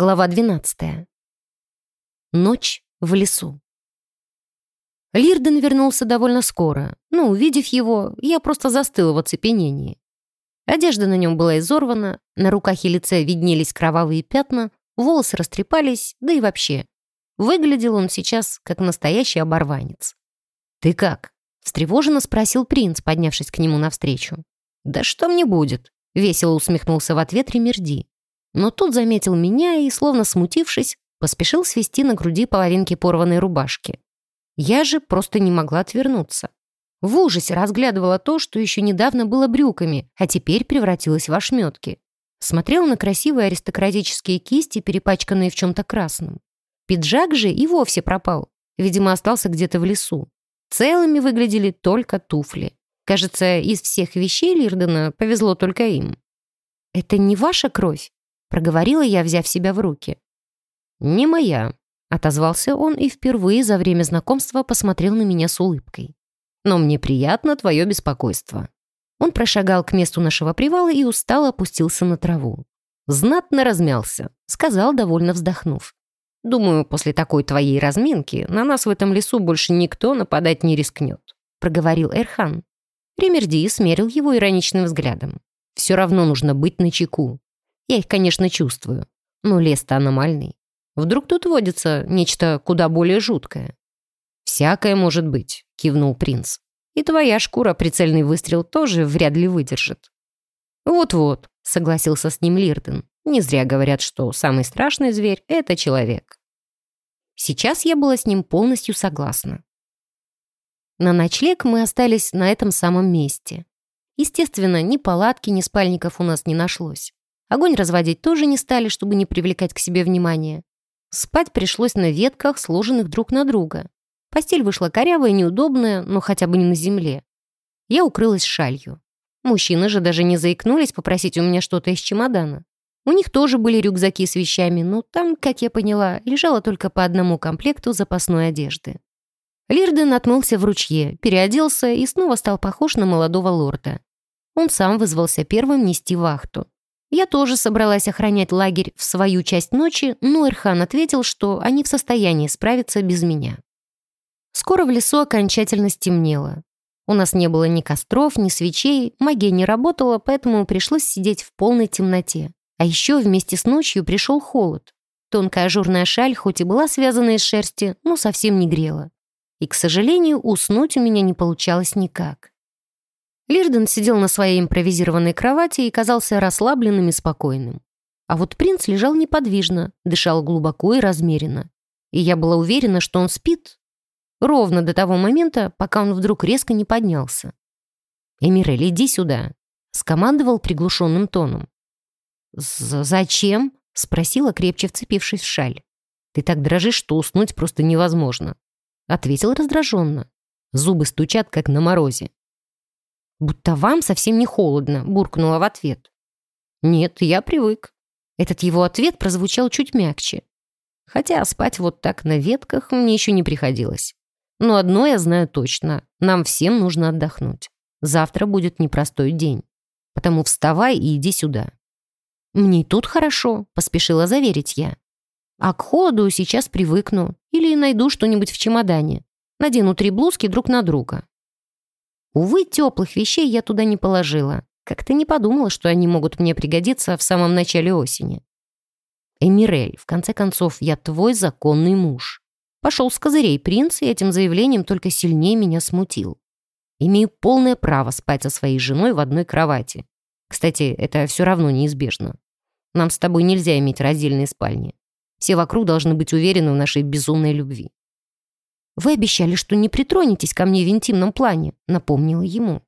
Глава 12. Ночь в лесу. Лирден вернулся довольно скоро, но, увидев его, я просто застыла в оцепенении. Одежда на нем была изорвана, на руках и лице виднелись кровавые пятна, волосы растрепались, да и вообще. Выглядел он сейчас как настоящий оборванец. «Ты как?» — встревоженно спросил принц, поднявшись к нему навстречу. «Да что мне будет?» — весело усмехнулся в ответ Ремерди но тут заметил меня и, словно смутившись, поспешил свести на груди половинки порванной рубашки. Я же просто не могла отвернуться. В ужасе разглядывала то, что еще недавно было брюками, а теперь превратилось в ошметки. Смотрел на красивые аристократические кисти, перепачканные в чем-то красном. Пиджак же и вовсе пропал. Видимо, остался где-то в лесу. Целыми выглядели только туфли. Кажется, из всех вещей Лирдена повезло только им. «Это не ваша кровь?» Проговорила я, взяв себя в руки. «Не моя», — отозвался он и впервые за время знакомства посмотрел на меня с улыбкой. «Но мне приятно твое беспокойство». Он прошагал к месту нашего привала и устало опустился на траву. Знатно размялся, сказал, довольно вздохнув. «Думаю, после такой твоей разминки на нас в этом лесу больше никто нападать не рискнет», — проговорил Эрхан. Ремерди смерил его ироничным взглядом. «Все равно нужно быть начеку. Я их, конечно, чувствую. Но лес-то аномальный. Вдруг тут водится нечто куда более жуткое. «Всякое может быть», — кивнул принц. «И твоя шкура прицельный выстрел тоже вряд ли выдержит». «Вот-вот», — согласился с ним Лирден. «Не зря говорят, что самый страшный зверь — это человек». Сейчас я была с ним полностью согласна. На ночлег мы остались на этом самом месте. Естественно, ни палатки, ни спальников у нас не нашлось. Огонь разводить тоже не стали, чтобы не привлекать к себе внимания. Спать пришлось на ветках, сложенных друг на друга. Постель вышла корявая неудобная, но хотя бы не на земле. Я укрылась шалью. Мужчины же даже не заикнулись попросить у меня что-то из чемодана. У них тоже были рюкзаки с вещами, но там, как я поняла, лежало только по одному комплекту запасной одежды. Лирден отмылся в ручье, переоделся и снова стал похож на молодого лорда. Он сам вызвался первым нести вахту. Я тоже собралась охранять лагерь в свою часть ночи, но Эрхан ответил, что они в состоянии справиться без меня. Скоро в лесу окончательно стемнело. У нас не было ни костров, ни свечей, магия не работала, поэтому пришлось сидеть в полной темноте. А еще вместе с ночью пришел холод. Тонкая ажурная шаль, хоть и была связана из шерсти, но совсем не грела. И, к сожалению, уснуть у меня не получалось никак. Лирден сидел на своей импровизированной кровати и казался расслабленным и спокойным. А вот принц лежал неподвижно, дышал глубоко и размеренно. И я была уверена, что он спит. Ровно до того момента, пока он вдруг резко не поднялся. «Эмирель, иди сюда», — скомандовал приглушенным тоном. «Зачем?» — спросила, крепче вцепившись в шаль. «Ты так дрожишь, что уснуть просто невозможно», — ответил раздраженно. Зубы стучат, как на морозе. «Будто вам совсем не холодно», — буркнула в ответ. «Нет, я привык». Этот его ответ прозвучал чуть мягче. Хотя спать вот так на ветках мне еще не приходилось. Но одно я знаю точно. Нам всем нужно отдохнуть. Завтра будет непростой день. Потому вставай и иди сюда. «Мне тут хорошо», — поспешила заверить я. «А к холоду сейчас привыкну. Или найду что-нибудь в чемодане. Надену три блузки друг на друга. Увы, теплых вещей я туда не положила. Как-то не подумала, что они могут мне пригодиться в самом начале осени. Эмирель, в конце концов, я твой законный муж. Пошел с козырей принц, и этим заявлением только сильнее меня смутил. Имею полное право спать со своей женой в одной кровати. Кстати, это все равно неизбежно. Нам с тобой нельзя иметь раздельные спальни. Все вокруг должны быть уверены в нашей безумной любви. «Вы обещали, что не притронетесь ко мне в интимном плане», — напомнила ему.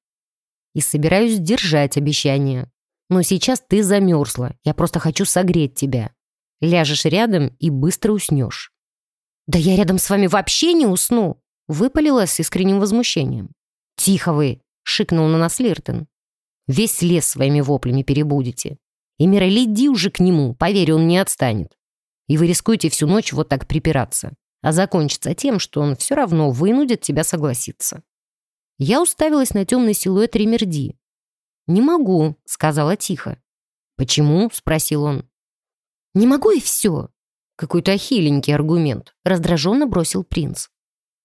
«И собираюсь держать обещание. Но сейчас ты замерзла. Я просто хочу согреть тебя. Ляжешь рядом и быстро уснешь». «Да я рядом с вами вообще не усну!» — выпалила с искренним возмущением. «Тихо вы!» — шикнул на нас Лиртон. «Весь лес своими воплями перебудете. И Мира, иди уже к нему, поверь, он не отстанет. И вы рискуете всю ночь вот так припираться а закончится тем, что он все равно вынудит тебя согласиться. Я уставилась на темный силуэт Ремерди. «Не могу», — сказала тихо. «Почему?» — спросил он. Не могу и все. Какой-то хиленький аргумент, раздраженно бросил принц.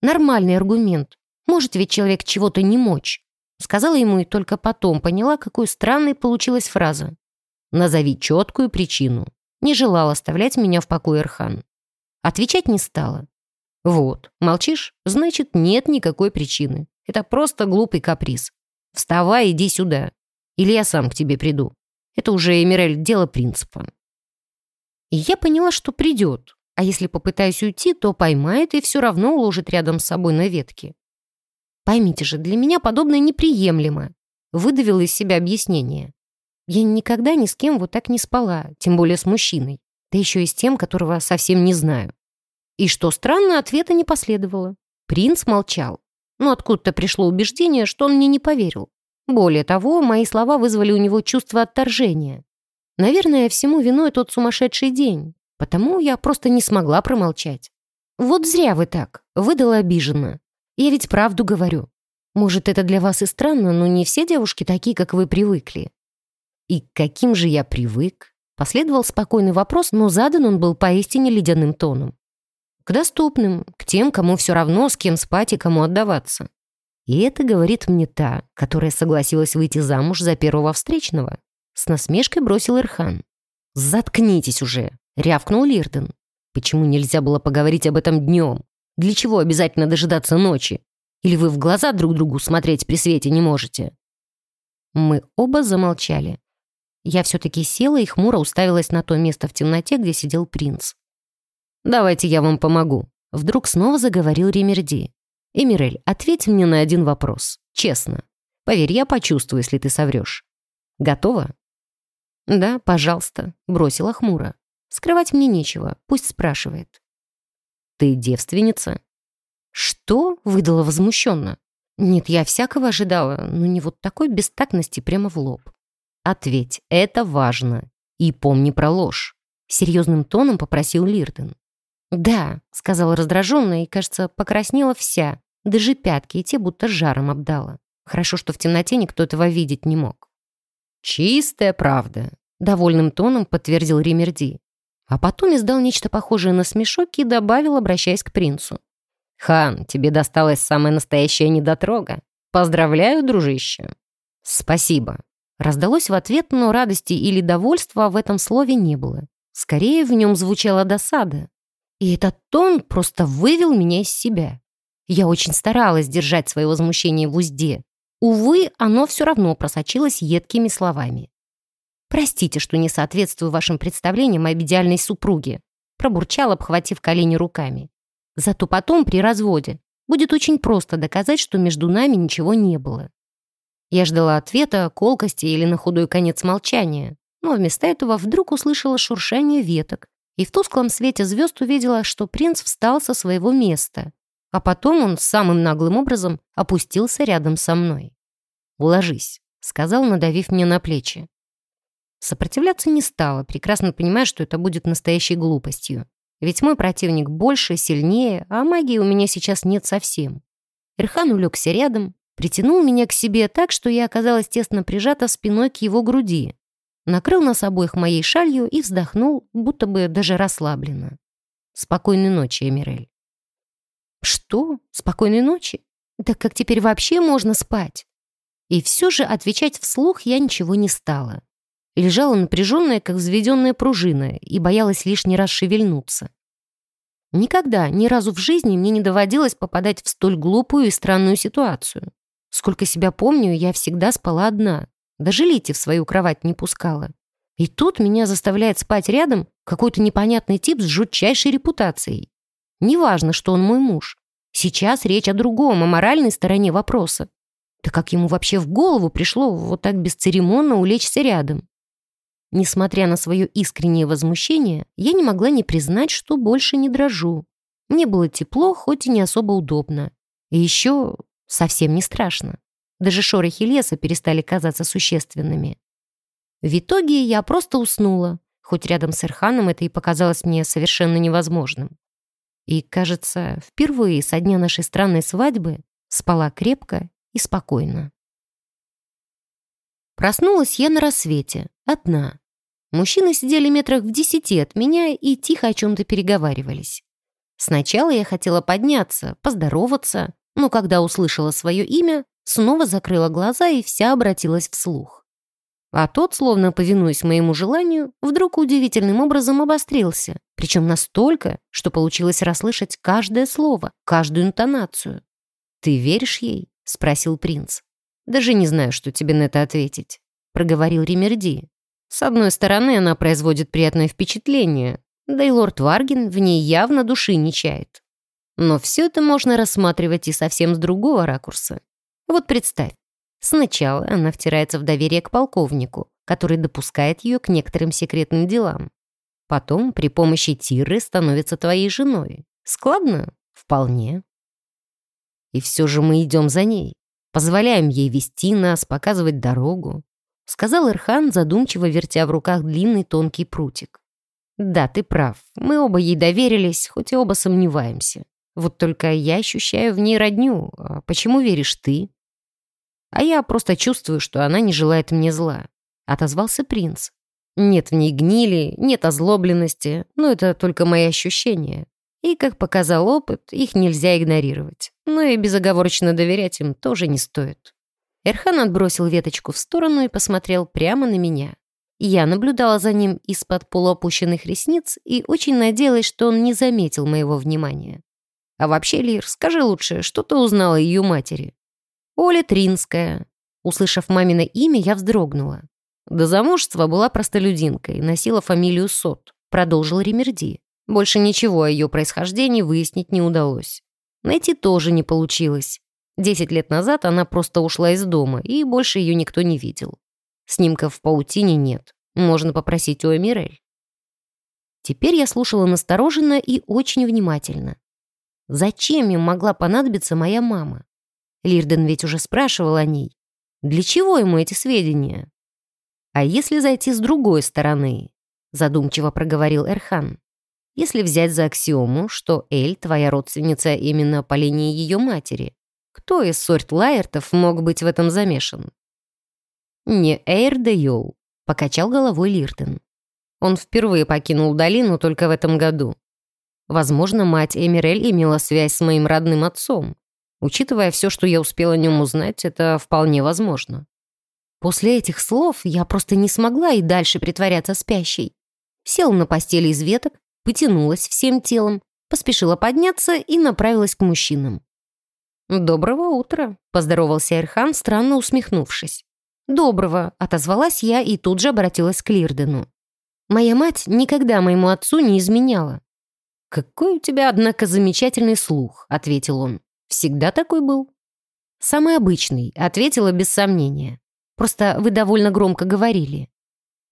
Нормальный аргумент. Может ведь человек чего-то не мочь. Сказала ему и только потом поняла, какой странной получилась фраза. «Назови четкую причину». Не желал оставлять меня в покое Ирхан. Отвечать не стала. «Вот, молчишь? Значит, нет никакой причины. Это просто глупый каприз. Вставай, иди сюда. Или я сам к тебе приду. Это уже, Эмирель, дело принципа». И я поняла, что придет. А если попытаюсь уйти, то поймает и все равно уложит рядом с собой на ветке. Поймите же, для меня подобное неприемлемо. Выдавила из себя объяснение. Я никогда ни с кем вот так не спала, тем более с мужчиной. Да еще и с тем, которого совсем не знаю. И что странно, ответа не последовало. Принц молчал. Но откуда-то пришло убеждение, что он мне не поверил. Более того, мои слова вызвали у него чувство отторжения. Наверное, всему виной тот сумасшедший день. Потому я просто не смогла промолчать. «Вот зря вы так», — выдала обиженно. «Я ведь правду говорю. Может, это для вас и странно, но не все девушки такие, как вы привыкли». «И каким же я привык?» Последовал спокойный вопрос, но задан он был поистине ледяным тоном. «К доступным, к тем, кому все равно, с кем спать и кому отдаваться». И это говорит мне та, которая согласилась выйти замуж за первого встречного. С насмешкой бросил Ирхан. «Заткнитесь уже!» — рявкнул Лирден. «Почему нельзя было поговорить об этом днем? Для чего обязательно дожидаться ночи? Или вы в глаза друг другу смотреть при свете не можете?» Мы оба замолчали. Я все-таки села и хмуро уставилась на то место в темноте, где сидел принц. «Давайте я вам помогу», — вдруг снова заговорил Ремерди. «Эмирель, ответь мне на один вопрос. Честно. Поверь, я почувствую, если ты соврешь. Готова?» «Да, пожалуйста», — бросила хмуро. «Скрывать мне нечего, пусть спрашивает». «Ты девственница?» «Что?» — выдала возмущенно. «Нет, я всякого ожидала, но не вот такой бестактности прямо в лоб». «Ответь, это важно. И помни про ложь», — серьезным тоном попросил Лирден. «Да», — сказала раздраженно и, кажется, покраснела вся, даже пятки и те будто жаром обдала. Хорошо, что в темноте никто этого видеть не мог. «Чистая правда», — довольным тоном подтвердил Римерди. А потом издал нечто похожее на смешок и добавил, обращаясь к принцу. «Хан, тебе досталась самая настоящая недотрога. Поздравляю, дружище». «Спасибо». Раздалось в ответ, но радости или довольства в этом слове не было. Скорее, в нем звучала досада. И этот тон просто вывел меня из себя. Я очень старалась держать свое возмущение в узде, Увы, оно все равно просочилось едкими словами. «Простите, что не соответствую вашим представлениям об идеальной супруге», пробурчал, обхватив колени руками. «Зато потом, при разводе, будет очень просто доказать, что между нами ничего не было». Я ждала ответа, колкости или на худой конец молчания, но вместо этого вдруг услышала шуршание веток и в тусклом свете звезд увидела, что принц встал со своего места, а потом он самым наглым образом опустился рядом со мной. «Ложись», — сказал, надавив мне на плечи. Сопротивляться не стала, прекрасно понимая, что это будет настоящей глупостью. Ведь мой противник больше, сильнее, а магии у меня сейчас нет совсем. Ирхан улегся рядом, притянул меня к себе так, что я оказалась тесно прижата спиной к его груди. Накрыл нас обоих моей шалью и вздохнул, будто бы даже расслабленно. «Спокойной ночи, Эмирель». «Что? Спокойной ночи? Да как теперь вообще можно спать?» И все же отвечать вслух я ничего не стала. Лежала напряженная, как взведенная пружина, и боялась лишний раз шевельнуться. Никогда, ни разу в жизни мне не доводилось попадать в столь глупую и странную ситуацию. Сколько себя помню, я всегда спала одна. Даже Лити в свою кровать не пускала. И тут меня заставляет спать рядом какой-то непонятный тип с жутчайшей репутацией. Неважно, что он мой муж. Сейчас речь о другом, о моральной стороне вопроса. Да как ему вообще в голову пришло вот так бесцеремонно улечься рядом? Несмотря на свое искреннее возмущение, я не могла не признать, что больше не дрожу. Мне было тепло, хоть и не особо удобно. И еще совсем не страшно. Даже шорохи леса перестали казаться существенными. В итоге я просто уснула, хоть рядом с Ирханом это и показалось мне совершенно невозможным. И, кажется, впервые со дня нашей странной свадьбы спала крепко и спокойно. Проснулась я на рассвете, одна. Мужчины сидели метрах в десяти от меня и тихо о чем-то переговаривались. Сначала я хотела подняться, поздороваться, но когда услышала свое имя, снова закрыла глаза и вся обратилась вслух. А тот, словно повинуясь моему желанию, вдруг удивительным образом обострился, причем настолько, что получилось расслышать каждое слово, каждую интонацию. «Ты веришь ей?» — спросил принц. «Даже не знаю, что тебе на это ответить», — проговорил Ремерди. «С одной стороны, она производит приятное впечатление, да и лорд Варген в ней явно души не чает. Но все это можно рассматривать и совсем с другого ракурса. Вот представь, сначала она втирается в доверие к полковнику, который допускает ее к некоторым секретным делам. Потом при помощи Тиры становится твоей женой. Складно? Вполне. И все же мы идем за ней. Позволяем ей вести нас, показывать дорогу. Сказал Ирхан, задумчиво вертя в руках длинный тонкий прутик. Да, ты прав. Мы оба ей доверились, хоть и оба сомневаемся. Вот только я ощущаю в ней родню. А почему веришь ты? А я просто чувствую, что она не желает мне зла. Отозвался принц. Нет в ней гнили, нет озлобленности, но это только мои ощущения. И, как показал опыт, их нельзя игнорировать. Но и безоговорочно доверять им тоже не стоит. Эрхан отбросил веточку в сторону и посмотрел прямо на меня. Я наблюдала за ним из-под полуопущенных ресниц и очень надеялась, что он не заметил моего внимания. А вообще, Лир, скажи лучше, что ты узнала ее матери? Оля Тринская. Услышав мамино имя, я вздрогнула. До замужества была простолюдинкой, носила фамилию Сот, продолжил Ремерди. Больше ничего о ее происхождении выяснить не удалось. Найти тоже не получилось. Десять лет назад она просто ушла из дома, и больше ее никто не видел. Снимков в паутине нет. Можно попросить у Эмирель. Теперь я слушала настороженно и очень внимательно. Зачем им могла понадобиться моя мама? Лирден ведь уже спрашивал о ней. Для чего ему эти сведения? А если зайти с другой стороны? Задумчиво проговорил Эрхан. Если взять за аксиому, что Эль, твоя родственница именно по линии ее матери, кто из сорт Лайертов мог быть в этом замешан? Не Эйр де Йол, покачал головой Лиртон. Он впервые покинул долину только в этом году. Возможно, мать Эмирель имела связь с моим родным отцом. Учитывая все, что я успела о нем узнать, это вполне возможно. После этих слов я просто не смогла и дальше притворяться спящей. Села на постели из веток, потянулась всем телом, поспешила подняться и направилась к мужчинам. «Доброго утра», — поздоровался Эрхан, странно усмехнувшись. «Доброго», — отозвалась я и тут же обратилась к Лирдену. «Моя мать никогда моему отцу не изменяла. «Какой у тебя, однако, замечательный слух», — ответил он. «Всегда такой был?» «Самый обычный», — ответила без сомнения. «Просто вы довольно громко говорили».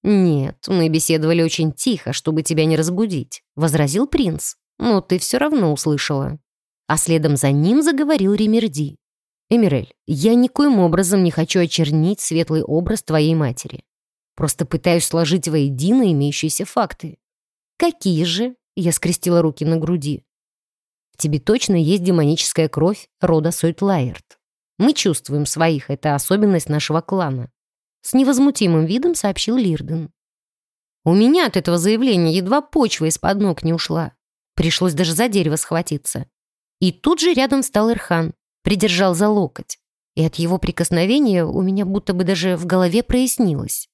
«Нет, мы беседовали очень тихо, чтобы тебя не разбудить», — возразил принц. «Но ты все равно услышала». А следом за ним заговорил Ремерди. «Эмирель, я никоим образом не хочу очернить светлый образ твоей матери. Просто пытаюсь сложить воедино имеющиеся факты». «Какие же?» Я скрестила руки на груди. В тебе точно есть демоническая кровь рода Сойтлайерт. Мы чувствуем своих, это особенность нашего клана. С невозмутимым видом сообщил Лирден. У меня от этого заявления едва почва из-под ног не ушла. Пришлось даже за дерево схватиться. И тут же рядом стал Ирхан, придержал за локоть. И от его прикосновения у меня будто бы даже в голове прояснилось.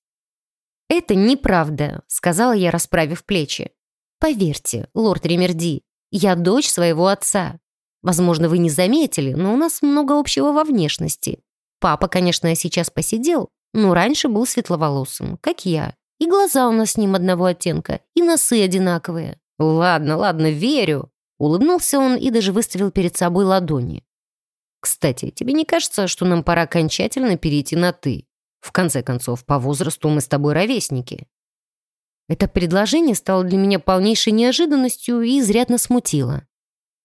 «Это неправда», — сказала я, расправив плечи. Поверьте, лорд Ремерди, я дочь своего отца. Возможно, вы не заметили, но у нас много общего во внешности. Папа, конечно, сейчас посидел, но раньше был светловолосым, как я. И глаза у нас с ним одного оттенка, и носы одинаковые. Ладно, ладно, верю. Улыбнулся он и даже выставил перед собой ладони. Кстати, тебе не кажется, что нам пора окончательно перейти на «ты»? В конце концов, по возрасту мы с тобой ровесники. Это предложение стало для меня полнейшей неожиданностью и изрядно смутило.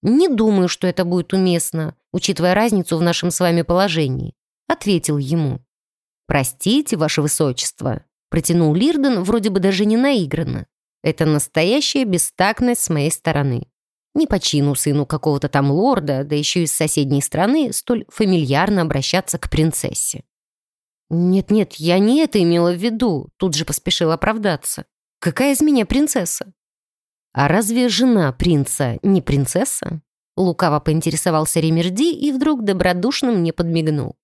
«Не думаю, что это будет уместно, учитывая разницу в нашем с вами положении», ответил ему. «Простите, ваше высочество», протянул Лирден вроде бы даже не наигранно. «Это настоящая бестактность с моей стороны. Не по чину сыну какого-то там лорда, да еще из соседней страны, столь фамильярно обращаться к принцессе». «Нет-нет, я не это имела в виду», тут же поспешил оправдаться. Какая из меня принцесса? А разве жена принца не принцесса? Лукаво поинтересовался Ремерди и вдруг добродушно мне подмигнул.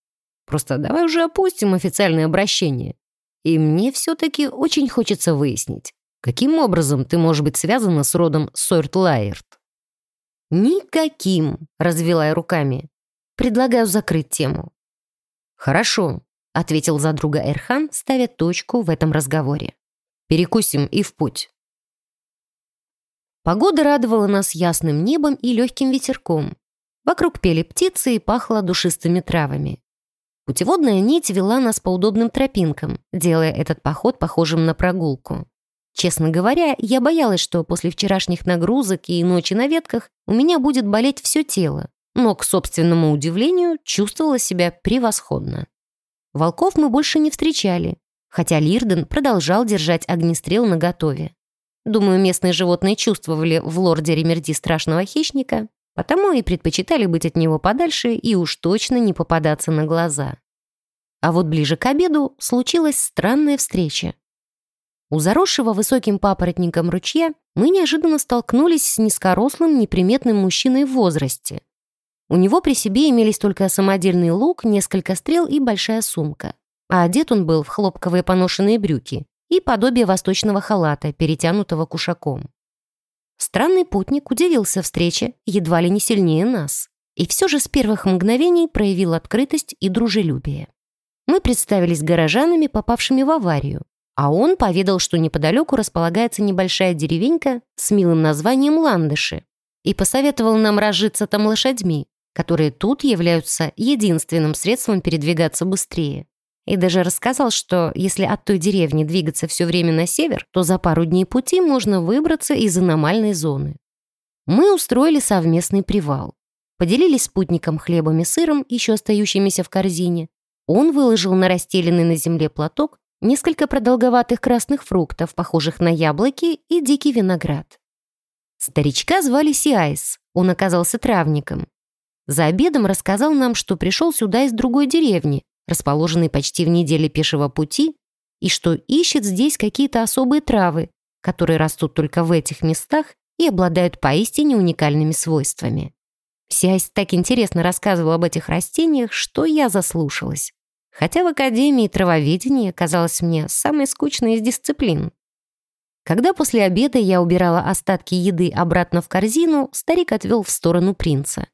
Просто давай уже опустим официальное обращение. И мне все-таки очень хочется выяснить, каким образом ты можешь быть связана с родом Сойрт-Лайерт? «Никаким», — развела я руками. «Предлагаю закрыть тему». «Хорошо», — ответил за друга Эрхан, ставя точку в этом разговоре. «Перекусим и в путь». Погода радовала нас ясным небом и легким ветерком. Вокруг пели птицы и пахло душистыми травами. Путеводная нить вела нас по удобным тропинкам, делая этот поход похожим на прогулку. Честно говоря, я боялась, что после вчерашних нагрузок и ночи на ветках у меня будет болеть все тело, но, к собственному удивлению, чувствовала себя превосходно. Волков мы больше не встречали, хотя Лирден продолжал держать огнестрел наготове. Думаю, местные животные чувствовали в лорде Ремерди страшного хищника, потому и предпочитали быть от него подальше и уж точно не попадаться на глаза. А вот ближе к обеду случилась странная встреча. У заросшего высоким папоротником ручья мы неожиданно столкнулись с низкорослым неприметным мужчиной в возрасте. У него при себе имелись только самодельный лук, несколько стрел и большая сумка. А одет он был в хлопковые поношенные брюки и подобие восточного халата, перетянутого кушаком. Странный путник удивился встрече едва ли не сильнее нас. И все же с первых мгновений проявил открытость и дружелюбие. Мы представились горожанами, попавшими в аварию, а он поведал, что неподалеку располагается небольшая деревенька с милым названием Ландыши и посоветовал нам разжиться там лошадьми, которые тут являются единственным средством передвигаться быстрее. И даже рассказал, что если от той деревни двигаться все время на север, то за пару дней пути можно выбраться из аномальной зоны. Мы устроили совместный привал. Поделились спутником хлебом и сыром, еще остающимися в корзине. Он выложил на расстеленный на земле платок несколько продолговатых красных фруктов, похожих на яблоки, и дикий виноград. Старичка звали Сиайс, он оказался травником. За обедом рассказал нам, что пришел сюда из другой деревни, расположенной почти в неделе пешего пути, и что ищет здесь какие-то особые травы, которые растут только в этих местах и обладают поистине уникальными свойствами. Сиайс так интересно рассказывал об этих растениях, что я заслушалась хотя в Академии травоведения казалось мне самой скучной из дисциплин. Когда после обеда я убирала остатки еды обратно в корзину, старик отвел в сторону принца.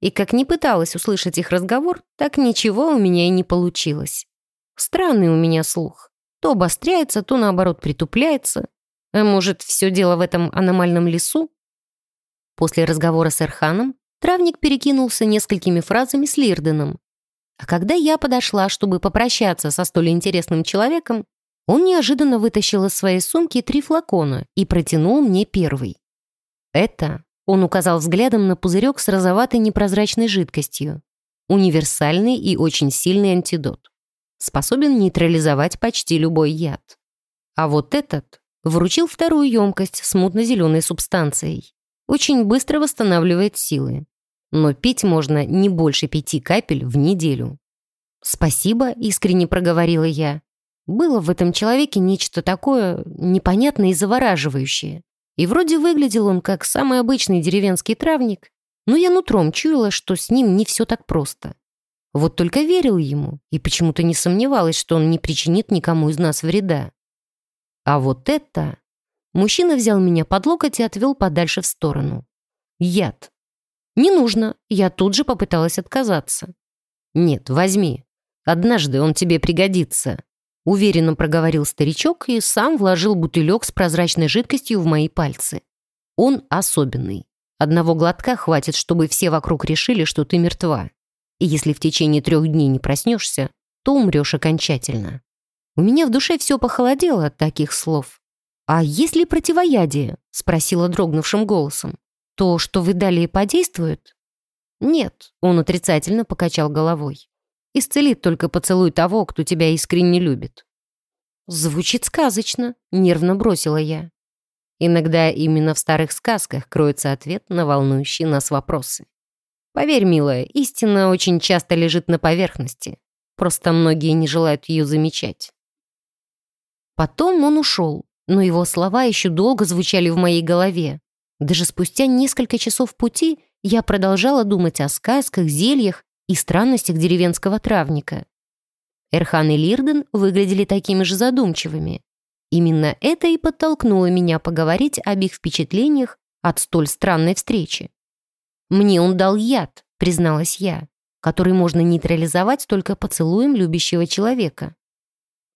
И как не пыталась услышать их разговор, так ничего у меня и не получилось. Странный у меня слух. То обостряется, то наоборот притупляется. А может, все дело в этом аномальном лесу? После разговора с Эрханом травник перекинулся несколькими фразами с Лирденом, а когда я подошла, чтобы попрощаться со столь интересным человеком, он неожиданно вытащил из своей сумки три флакона и протянул мне первый. Это, он указал взглядом на пузырек с розоватой непрозрачной жидкостью. Универсальный и очень сильный антидот. Способен нейтрализовать почти любой яд. А вот этот вручил вторую емкость с мутно-зеленой субстанцией. Очень быстро восстанавливает силы но пить можно не больше пяти капель в неделю. «Спасибо», — искренне проговорила я. Было в этом человеке нечто такое непонятное и завораживающее. И вроде выглядел он как самый обычный деревенский травник, но я нутром чуяла, что с ним не все так просто. Вот только верил ему и почему-то не сомневалась, что он не причинит никому из нас вреда. А вот это... Мужчина взял меня под локоть и отвел подальше в сторону. Яд. «Не нужно». Я тут же попыталась отказаться. «Нет, возьми. Однажды он тебе пригодится», — уверенно проговорил старичок и сам вложил бутылек с прозрачной жидкостью в мои пальцы. «Он особенный. Одного глотка хватит, чтобы все вокруг решили, что ты мертва. И если в течение трех дней не проснешься, то умрешь окончательно». У меня в душе все похолодело от таких слов. «А есть ли противоядие?» — спросила дрогнувшим голосом. То, что вы дали, подействует? Нет, он отрицательно покачал головой. Исцелит только поцелуй того, кто тебя искренне любит. Звучит сказочно, нервно бросила я. Иногда именно в старых сказках кроется ответ на волнующие нас вопросы. Поверь, милая, истина очень часто лежит на поверхности. Просто многие не желают ее замечать. Потом он ушел, но его слова еще долго звучали в моей голове. Даже спустя несколько часов пути я продолжала думать о сказках, зельях и странностях деревенского травника. Эрхан и Лирден выглядели такими же задумчивыми. Именно это и подтолкнуло меня поговорить об их впечатлениях от столь странной встречи. «Мне он дал яд», — призналась я, «который можно нейтрализовать только поцелуем любящего человека».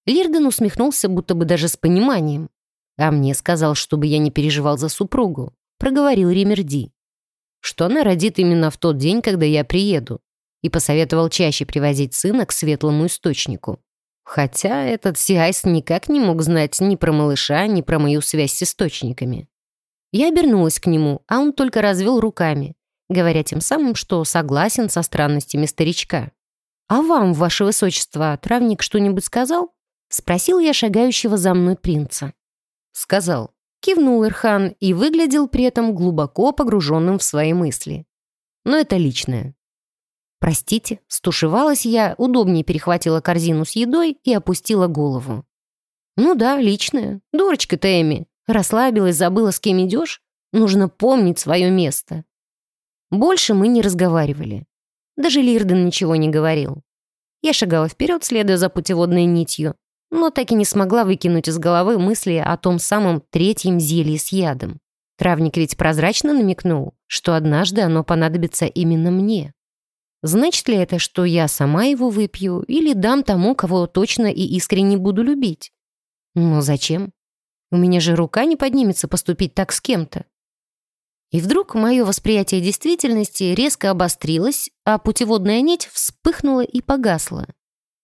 Лирден усмехнулся, будто бы даже с пониманием. А мне сказал, чтобы я не переживал за супругу, проговорил Ремерди. Что она родит именно в тот день, когда я приеду, и посоветовал чаще привозить сына к светлому источнику. Хотя этот Сиайс никак не мог знать ни про малыша, ни про мою связь с источниками. Я обернулась к нему, а он только развел руками, говоря тем самым, что согласен со странностями старичка. «А вам, ваше высочество, травник что-нибудь сказал?» — спросил я шагающего за мной принца. Сказал. Кивнул Ирхан и выглядел при этом глубоко погруженным в свои мысли. Но это личное. «Простите», стушевалась я, удобнее перехватила корзину с едой и опустила голову. «Ну да, личное. Дурочка ты, Эми. Расслабилась, забыла, с кем идешь? Нужно помнить свое место». Больше мы не разговаривали. Даже Лирден ничего не говорил. Я шагала вперед, следуя за путеводной нитью, но так и не смогла выкинуть из головы мысли о том самом третьем зелье с ядом. Травник ведь прозрачно намекнул, что однажды оно понадобится именно мне. Значит ли это, что я сама его выпью или дам тому, кого точно и искренне буду любить? Но зачем? У меня же рука не поднимется поступить так с кем-то. И вдруг мое восприятие действительности резко обострилось, а путеводная нить вспыхнула и погасла.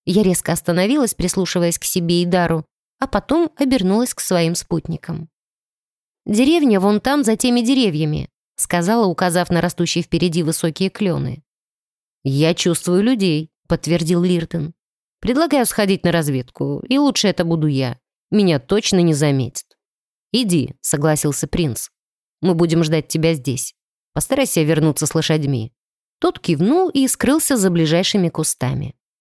Я резко остановилась, прислушиваясь к себе и Дару, а потом обернулась к своим спутникам. «Деревня вон там, за теми деревьями», сказала, указав на растущие впереди высокие клены. «Я чувствую людей», — подтвердил Лиртон. «Предлагаю сходить на разведку, и лучше это буду я. Меня точно не заметят». «Иди», — согласился принц. Мы будем ждать тебя здесь. Постарайся вернуться с лошадьми». Тот кивнул и скрылся за ближайшими кустами.